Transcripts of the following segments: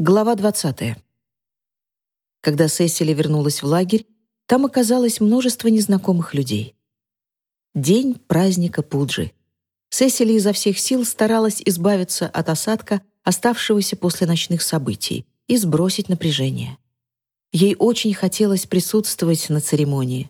Глава 20. Когда Сесили вернулась в лагерь, там оказалось множество незнакомых людей. День праздника Пуджи. Сесили изо всех сил старалась избавиться от осадка, оставшегося после ночных событий, и сбросить напряжение. Ей очень хотелось присутствовать на церемонии.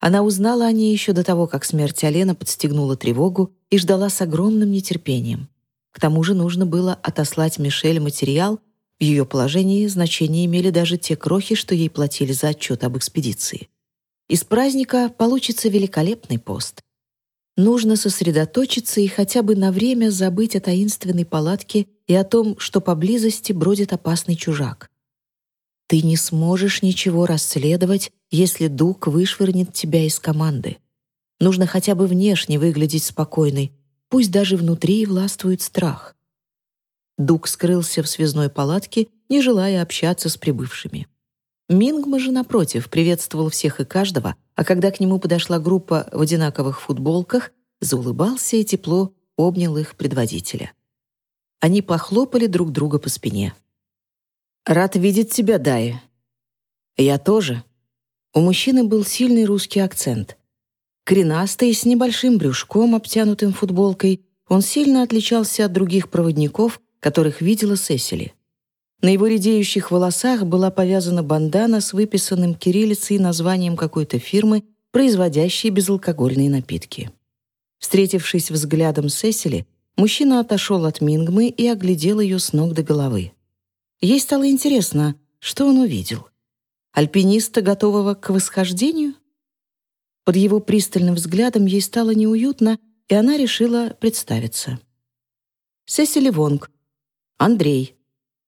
Она узнала о ней еще до того, как смерть Алена подстегнула тревогу и ждала с огромным нетерпением. К тому же нужно было отослать Мишель материал, в ее положении значение имели даже те крохи, что ей платили за отчет об экспедиции. Из праздника получится великолепный пост. Нужно сосредоточиться и хотя бы на время забыть о таинственной палатке и о том, что поблизости бродит опасный чужак. Ты не сможешь ничего расследовать, если Дук вышвырнет тебя из команды. Нужно хотя бы внешне выглядеть спокойной, пусть даже внутри властвует страх. Дук скрылся в связной палатке, не желая общаться с прибывшими. Мингма же, напротив, приветствовал всех и каждого, а когда к нему подошла группа в одинаковых футболках, заулыбался и тепло обнял их предводителя. Они похлопали друг друга по спине. «Рад видеть тебя, Дая». «Я тоже». У мужчины был сильный русский акцент. Коренастый, с небольшим брюшком, обтянутым футболкой, он сильно отличался от других проводников, которых видела Сесили. На его редеющих волосах была повязана бандана с выписанным кириллицей названием какой-то фирмы, производящей безалкогольные напитки. Встретившись взглядом с Сесили, мужчина отошел от Мингмы и оглядел ее с ног до головы. Ей стало интересно, что он увидел. Альпиниста, готового к восхождению? Под его пристальным взглядом ей стало неуютно, и она решила представиться. Сесили Вонг, «Андрей,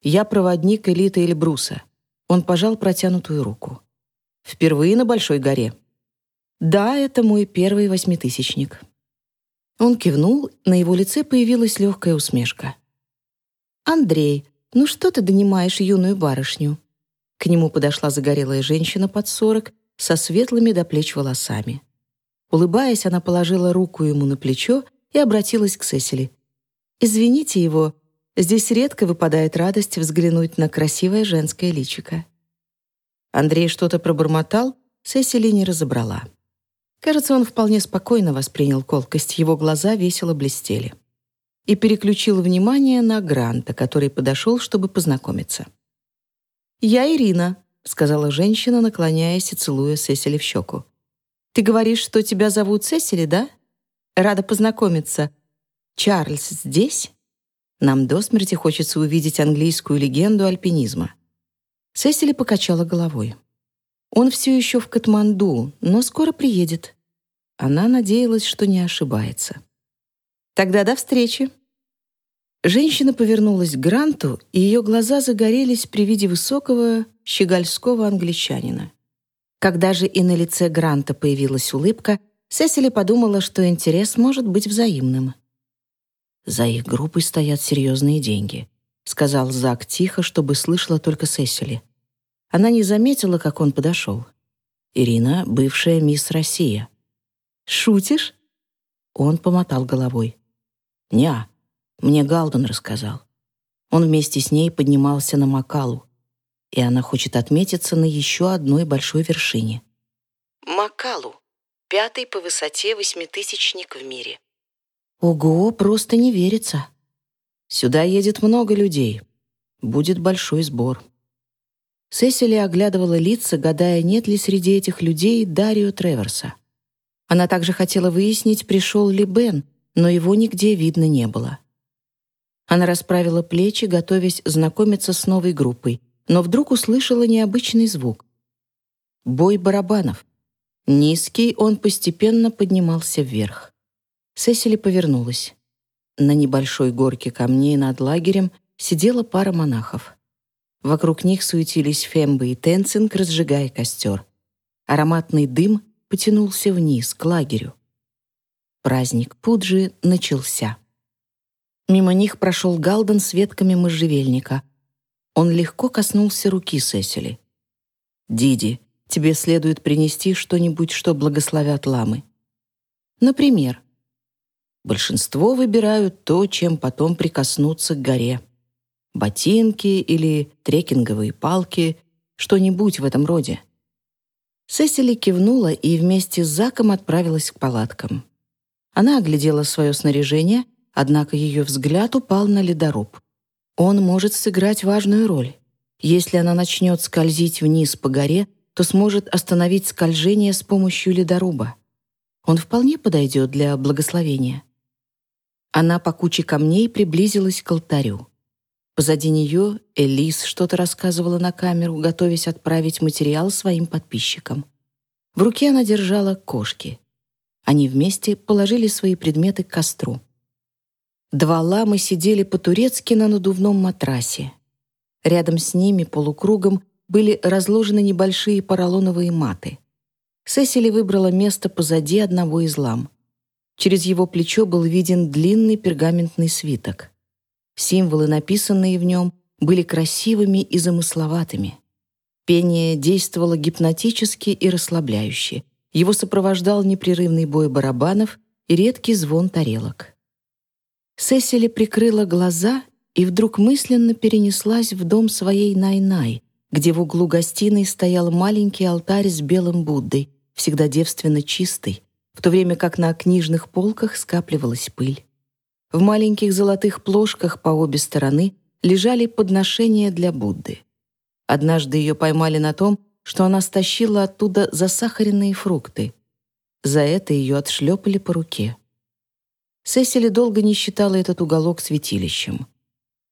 я проводник элиты Эльбруса». Он пожал протянутую руку. «Впервые на Большой горе». «Да, это мой первый восьмитысячник». Он кивнул, на его лице появилась легкая усмешка. «Андрей, ну что ты донимаешь юную барышню?» К нему подошла загорелая женщина под сорок со светлыми до плеч волосами. Улыбаясь, она положила руку ему на плечо и обратилась к Сесили. «Извините его, Здесь редко выпадает радость взглянуть на красивое женское личико. Андрей что-то пробормотал, Сесили не разобрала. Кажется, он вполне спокойно воспринял колкость, его глаза весело блестели. И переключил внимание на Гранта, который подошел, чтобы познакомиться. «Я Ирина», — сказала женщина, наклоняясь и целуя Сесили в щеку. «Ты говоришь, что тебя зовут Сесили, да? Рада познакомиться. Чарльз здесь?» Нам до смерти хочется увидеть английскую легенду альпинизма. Сесили покачала головой. Он все еще в Катманду, но скоро приедет. Она надеялась, что не ошибается. Тогда до встречи. Женщина повернулась к Гранту, и ее глаза загорелись при виде высокого, щегольского англичанина. Когда же и на лице Гранта появилась улыбка, Сесили подумала, что интерес может быть взаимным. «За их группой стоят серьезные деньги», — сказал Зак тихо, чтобы слышала только Сесили. Она не заметила, как он подошел. «Ирина — бывшая мисс Россия». «Шутишь?» Он помотал головой. «Неа, мне Галден рассказал. Он вместе с ней поднимался на Макалу, и она хочет отметиться на еще одной большой вершине». Макалу — пятый по высоте восьмитысячник в мире. Ого, просто не верится. Сюда едет много людей. Будет большой сбор. Сесили оглядывала лица, гадая, нет ли среди этих людей Дарио Треверса. Она также хотела выяснить, пришел ли Бен, но его нигде видно не было. Она расправила плечи, готовясь знакомиться с новой группой, но вдруг услышала необычный звук. Бой барабанов. Низкий он постепенно поднимался вверх. Сесили повернулась. На небольшой горке камней над лагерем сидела пара монахов. Вокруг них суетились Фембы и Тенцинг, разжигая костер. Ароматный дым потянулся вниз, к лагерю. Праздник Пуджи начался. Мимо них прошел Галден с ветками можжевельника. Он легко коснулся руки Сесили. «Диди, тебе следует принести что-нибудь, что благословят ламы». «Например», Большинство выбирают то, чем потом прикоснуться к горе. ботинки или трекинговые палки, что-нибудь в этом роде. Сесили кивнула и вместе с Заком отправилась к палаткам. Она оглядела свое снаряжение, однако ее взгляд упал на ледоруб. Он может сыграть важную роль. Если она начнет скользить вниз по горе, то сможет остановить скольжение с помощью ледоруба. Он вполне подойдет для благословения. Она по куче камней приблизилась к алтарю. Позади нее Элис что-то рассказывала на камеру, готовясь отправить материал своим подписчикам. В руке она держала кошки. Они вместе положили свои предметы к костру. Два ламы сидели по-турецки на надувном матрасе. Рядом с ними полукругом были разложены небольшие поролоновые маты. Сесили выбрала место позади одного из лам. Через его плечо был виден длинный пергаментный свиток. Символы, написанные в нем, были красивыми и замысловатыми. Пение действовало гипнотически и расслабляюще. Его сопровождал непрерывный бой барабанов и редкий звон тарелок. Сесили прикрыла глаза и вдруг мысленно перенеслась в дом своей Най-Най, где в углу гостиной стоял маленький алтарь с белым Буддой, всегда девственно чистый, в то время как на книжных полках скапливалась пыль. В маленьких золотых плошках по обе стороны лежали подношения для Будды. Однажды ее поймали на том, что она стащила оттуда засахаренные фрукты. За это ее отшлепали по руке. Сесили долго не считала этот уголок святилищем.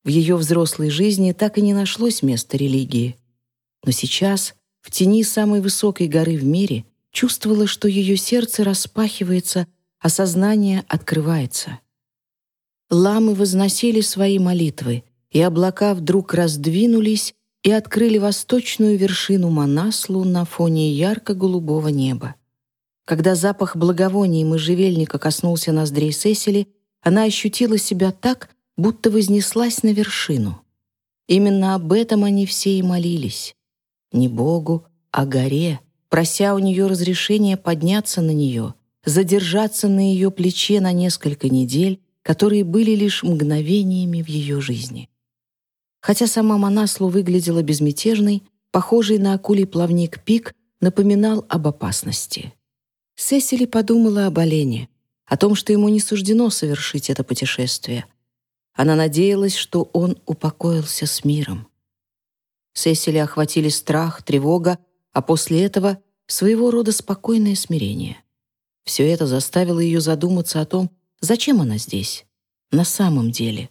В ее взрослой жизни так и не нашлось места религии. Но сейчас, в тени самой высокой горы в мире, чувствовала, что ее сердце распахивается, а сознание открывается. Ламы возносили свои молитвы, и облака вдруг раздвинулись и открыли восточную вершину Манаслу на фоне ярко-голубого неба. Когда запах благовоний можжевельника коснулся ноздрей Сесили, она ощутила себя так, будто вознеслась на вершину. Именно об этом они все и молились. Не Богу, а горе, прося у нее разрешения подняться на нее, задержаться на ее плече на несколько недель которые были лишь мгновениями в ее жизни. Хотя сама Манаслу выглядела безмятежной, похожий на акулий плавник пик напоминал об опасности. Сесили подумала об олене, о том, что ему не суждено совершить это путешествие. Она надеялась, что он упокоился с миром. Сесили охватили страх, тревога, а после этого своего рода спокойное смирение. Все это заставило ее задуматься о том, Зачем она здесь? На самом деле.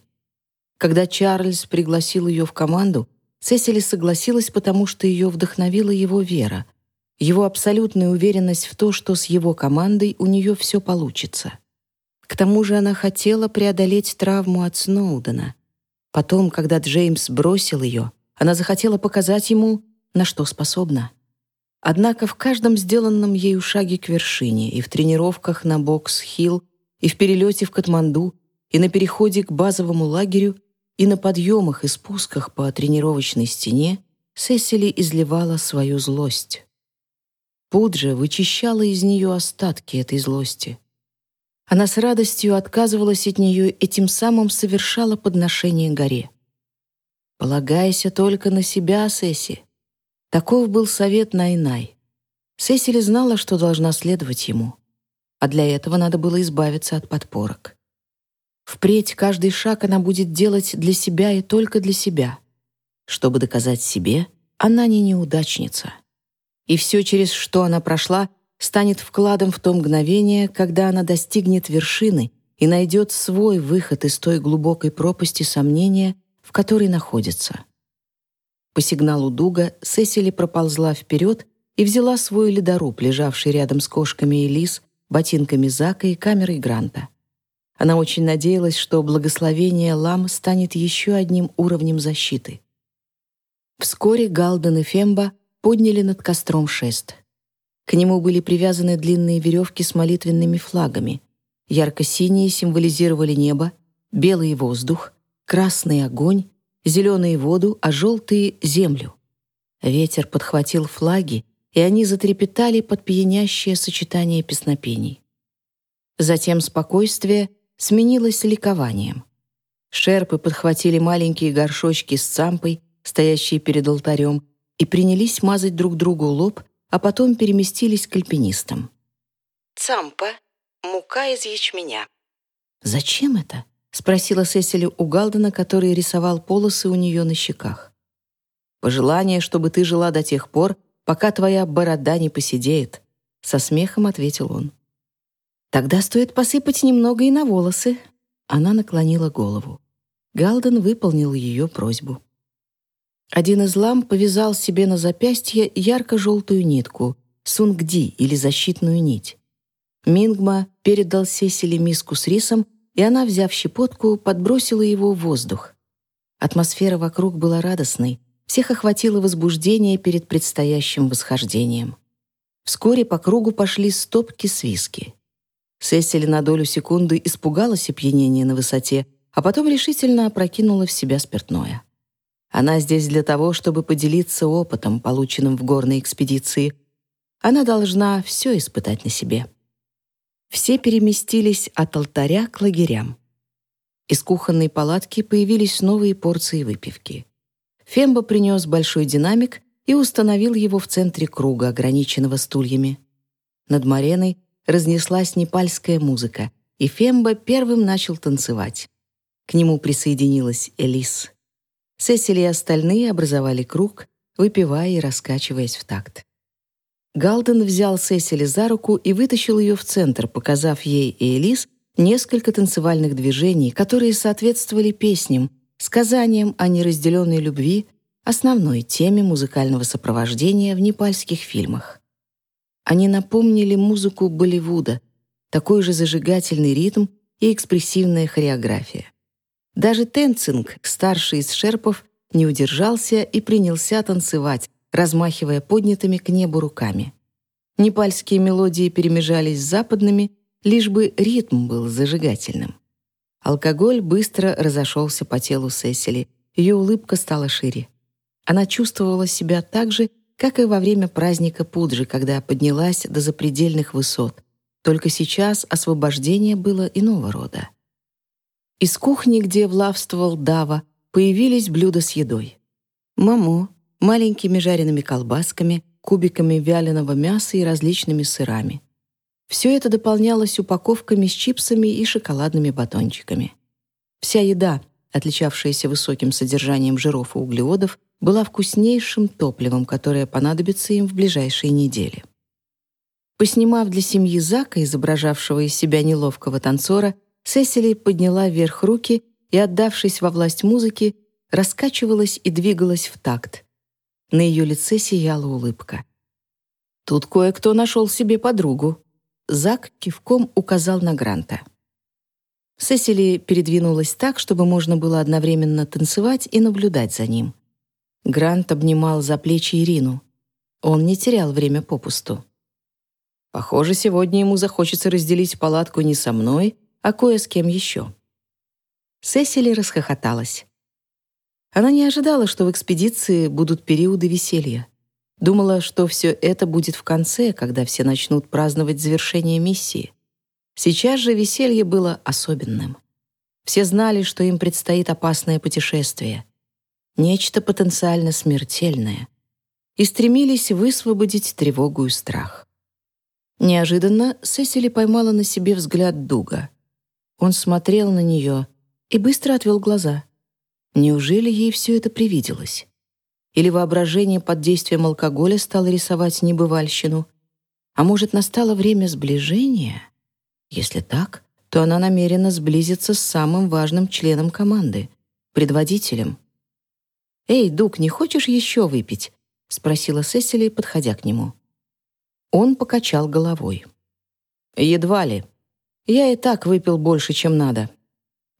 Когда Чарльз пригласил ее в команду, Сесили согласилась, потому что ее вдохновила его вера, его абсолютная уверенность в то, что с его командой у нее все получится. К тому же она хотела преодолеть травму от Сноудена. Потом, когда Джеймс бросил ее, она захотела показать ему, на что способна. Однако в каждом сделанном ею шаге к вершине и в тренировках на Бокс-Хилл и в перелете в Катманду, и на переходе к базовому лагерю, и на подъемах и спусках по тренировочной стене Сесили изливала свою злость. Пуджа вычищала из нее остатки этой злости. Она с радостью отказывалась от нее и тем самым совершала подношение горе. «Полагайся только на себя, Сесси». Таков был совет Найнай. Сесили знала, что должна следовать ему а для этого надо было избавиться от подпорок. Впредь каждый шаг она будет делать для себя и только для себя. Чтобы доказать себе, она не неудачница. И все, через что она прошла, станет вкладом в то мгновение, когда она достигнет вершины и найдет свой выход из той глубокой пропасти сомнения, в которой находится. По сигналу Дуга Сесили проползла вперед и взяла свой ледоруб, лежавший рядом с кошками и лис, ботинками Зака и камерой Гранта. Она очень надеялась, что благословение Лам станет еще одним уровнем защиты. Вскоре Галден и Фемба подняли над костром шест. К нему были привязаны длинные веревки с молитвенными флагами. Ярко-синие символизировали небо, белый — воздух, красный — огонь, зеленый — воду, а желтый — землю. Ветер подхватил флаги и они затрепетали под пьянящее сочетание песнопений. Затем спокойствие сменилось ликованием. Шерпы подхватили маленькие горшочки с цампой, стоящие перед алтарем, и принялись мазать друг другу лоб, а потом переместились к альпинистам. Цампа — мука из ячменя. «Зачем это?» — спросила Сесили у Галдена, который рисовал полосы у нее на щеках. «Пожелание, чтобы ты жила до тех пор, пока твоя борода не посидеет», — со смехом ответил он. «Тогда стоит посыпать немного и на волосы». Она наклонила голову. Галден выполнил ее просьбу. Один из лам повязал себе на запястье ярко-желтую нитку, сунгди или защитную нить. Мингма передал Сесили миску с рисом, и она, взяв щепотку, подбросила его в воздух. Атмосфера вокруг была радостной, всех охватило возбуждение перед предстоящим восхождением. Вскоре по кругу пошли стопки с виски. Сесили на долю секунды испугалась опьянения на высоте, а потом решительно опрокинула в себя спиртное. Она здесь для того, чтобы поделиться опытом, полученным в горной экспедиции. Она должна все испытать на себе. Все переместились от алтаря к лагерям. Из кухонной палатки появились новые порции выпивки. Фембо принес большой динамик и установил его в центре круга, ограниченного стульями. Над Мареной разнеслась непальская музыка, и Фембо первым начал танцевать. К нему присоединилась Элис. Сесили и остальные образовали круг, выпивая и раскачиваясь в такт. Галден взял Сесили за руку и вытащил ее в центр, показав ей и Элис несколько танцевальных движений, которые соответствовали песням, сказаниям о неразделенной любви, основной теме музыкального сопровождения в непальских фильмах. Они напомнили музыку Болливуда, такой же зажигательный ритм и экспрессивная хореография. Даже Тенцинг, старший из шерпов, не удержался и принялся танцевать, размахивая поднятыми к небу руками. Непальские мелодии перемежались с западными, лишь бы ритм был зажигательным. Алкоголь быстро разошелся по телу Сесили, ее улыбка стала шире. Она чувствовала себя так же, как и во время праздника Пуджи, когда поднялась до запредельных высот. Только сейчас освобождение было иного рода. Из кухни, где влавствовал Дава, появились блюда с едой. Мамо, маленькими жареными колбасками, кубиками вяленого мяса и различными сырами. Все это дополнялось упаковками с чипсами и шоколадными батончиками. Вся еда, отличавшаяся высоким содержанием жиров и углеводов, была вкуснейшим топливом, которое понадобится им в ближайшие недели. Поснимав для семьи Зака, изображавшего из себя неловкого танцора, Сесили подняла вверх руки и, отдавшись во власть музыки, раскачивалась и двигалась в такт. На ее лице сияла улыбка. «Тут кое-кто нашел себе подругу». Зак кивком указал на Гранта. Сесили передвинулась так, чтобы можно было одновременно танцевать и наблюдать за ним. Грант обнимал за плечи Ирину. Он не терял время попусту. Похоже, сегодня ему захочется разделить палатку не со мной, а кое с кем еще. Сесили расхохоталась. Она не ожидала, что в экспедиции будут периоды веселья. Думала, что все это будет в конце, когда все начнут праздновать завершение миссии. Сейчас же веселье было особенным. Все знали, что им предстоит опасное путешествие. Нечто потенциально смертельное. И стремились высвободить тревогу и страх. Неожиданно Сесили поймала на себе взгляд Дуга. Он смотрел на нее и быстро отвел глаза. Неужели ей все это привиделось? Или воображение под действием алкоголя стало рисовать небывальщину? А может, настало время сближения? Если так, то она намерена сблизиться с самым важным членом команды — предводителем. «Эй, Дук, не хочешь еще выпить?» — спросила Сесили, подходя к нему. Он покачал головой. «Едва ли. Я и так выпил больше, чем надо.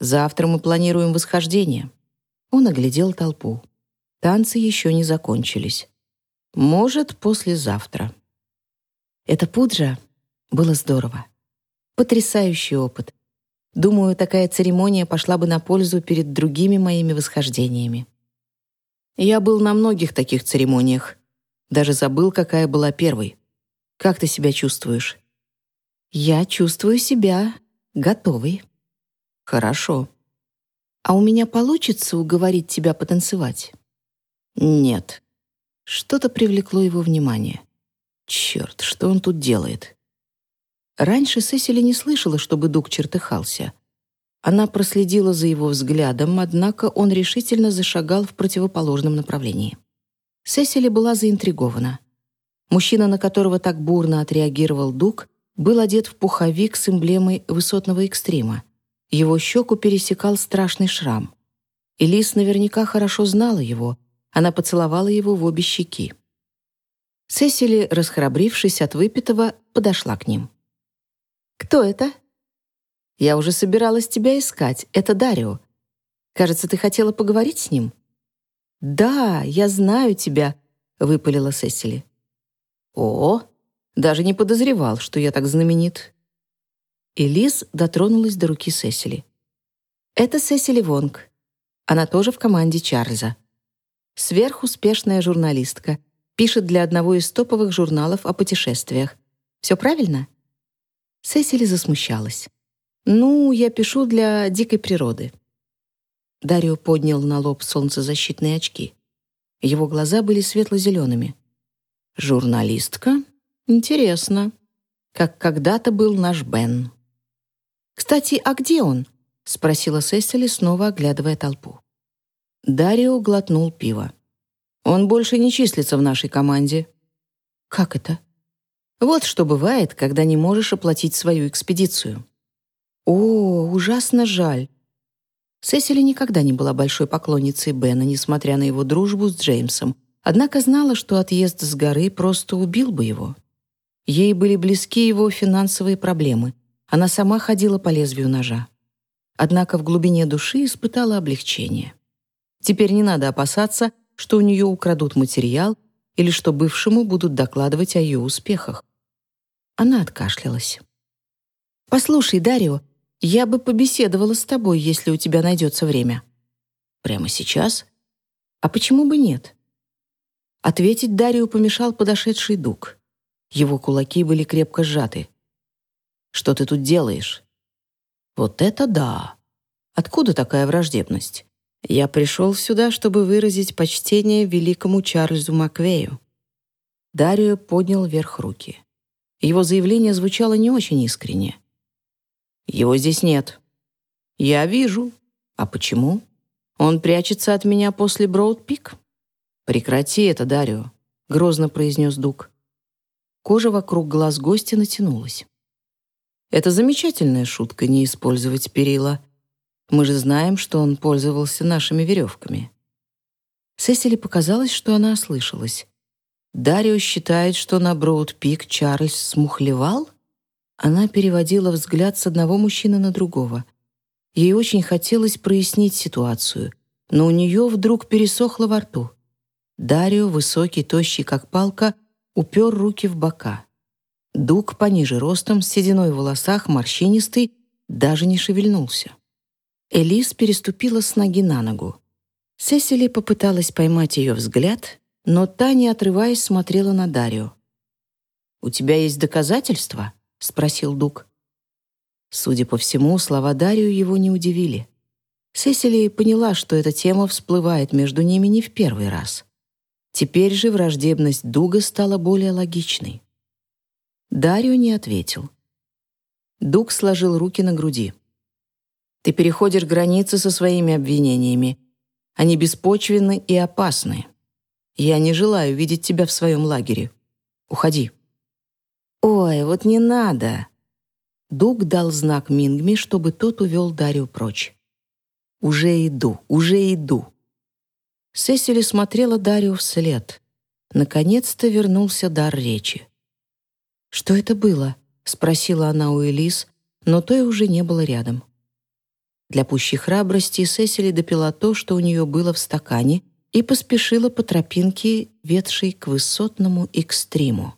Завтра мы планируем восхождение». Он оглядел толпу. Танцы еще не закончились. Может, послезавтра. Это пуджа было здорово. Потрясающий опыт. Думаю, такая церемония пошла бы на пользу перед другими моими восхождениями. Я был на многих таких церемониях. Даже забыл, какая была первой. Как ты себя чувствуешь? Я чувствую себя готовой. Хорошо. «А у меня получится уговорить тебя потанцевать?» «Нет». Что-то привлекло его внимание. Черт, что он тут делает? Раньше Сесили не слышала, чтобы Дуг чертыхался. Она проследила за его взглядом, однако он решительно зашагал в противоположном направлении. Сесили была заинтригована. Мужчина, на которого так бурно отреагировал Дуг, был одет в пуховик с эмблемой высотного экстрима. Его щеку пересекал страшный шрам. Элис наверняка хорошо знала его. Она поцеловала его в обе щеки. Сесили, расхрабрившись от выпитого, подошла к ним. «Кто это?» «Я уже собиралась тебя искать. Это Дарио. Кажется, ты хотела поговорить с ним?» «Да, я знаю тебя», — выпалила Сесили. «О, даже не подозревал, что я так знаменит». Элис дотронулась до руки Сесили. «Это Сесили Вонг. Она тоже в команде Чарльза. Сверхуспешная журналистка. Пишет для одного из топовых журналов о путешествиях. Все правильно?» Сесили засмущалась. «Ну, я пишу для дикой природы». Дарио поднял на лоб солнцезащитные очки. Его глаза были светло-зелеными. «Журналистка? Интересно. Как когда-то был наш Бен». «Кстати, а где он?» — спросила Сесили, снова оглядывая толпу. Дарио глотнул пиво. «Он больше не числится в нашей команде». «Как это?» «Вот что бывает, когда не можешь оплатить свою экспедицию». «О, ужасно жаль. Сесили никогда не была большой поклонницей Бена, несмотря на его дружбу с Джеймсом, однако знала, что отъезд с горы просто убил бы его. Ей были близки его финансовые проблемы. Она сама ходила по лезвию ножа. Однако в глубине души испытала облегчение. Теперь не надо опасаться, что у нее украдут материал или что бывшему будут докладывать о ее успехах. Она откашлялась. «Послушай, Дарио, я бы побеседовала с тобой, если у тебя найдется время. Прямо сейчас? А почему бы нет? Ответить Дарью помешал подошедший Дуг. Его кулаки были крепко сжаты. «Что ты тут делаешь?» «Вот это да! Откуда такая враждебность? Я пришел сюда, чтобы выразить почтение великому Чарльзу Маквею». Дарио поднял вверх руки. Его заявление звучало не очень искренне. Его здесь нет. Я вижу. А почему? Он прячется от меня после Броуд-Пик? Прекрати это, Дарио, грозно произнес Дук. Кожа вокруг глаз гостя натянулась. Это замечательная шутка не использовать перила. Мы же знаем, что он пользовался нашими веревками. Сесили показалось, что она ослышалась. Дарио считает, что на Броуд-Пик Чарльз смухлевал? Она переводила взгляд с одного мужчины на другого. Ей очень хотелось прояснить ситуацию, но у нее вдруг пересохло во рту. Дарио, высокий, тощий, как палка, упер руки в бока. Дуг пониже ростом, с сединой в волосах, морщинистый, даже не шевельнулся. Элис переступила с ноги на ногу. Сесили попыталась поймать ее взгляд, но та, не отрываясь, смотрела на Дарио. «У тебя есть доказательства?» — спросил Дуг. Судя по всему, слова Дарию его не удивили. Сесили поняла, что эта тема всплывает между ними не в первый раз. Теперь же враждебность Дуга стала более логичной. Дарио не ответил. Дуг сложил руки на груди. «Ты переходишь границы со своими обвинениями. Они беспочвенны и опасны. Я не желаю видеть тебя в своем лагере. Уходи». «Ой, вот не надо!» Дуг дал знак Мингми, чтобы тот увел Дарью прочь. «Уже иду, уже иду!» Сесили смотрела Дарью вслед. Наконец-то вернулся дар речи. «Что это было?» — спросила она у Элис, но той уже не было рядом. Для пущей храбрости Сесили допила то, что у нее было в стакане, и поспешила по тропинке, ведшей к высотному экстриму.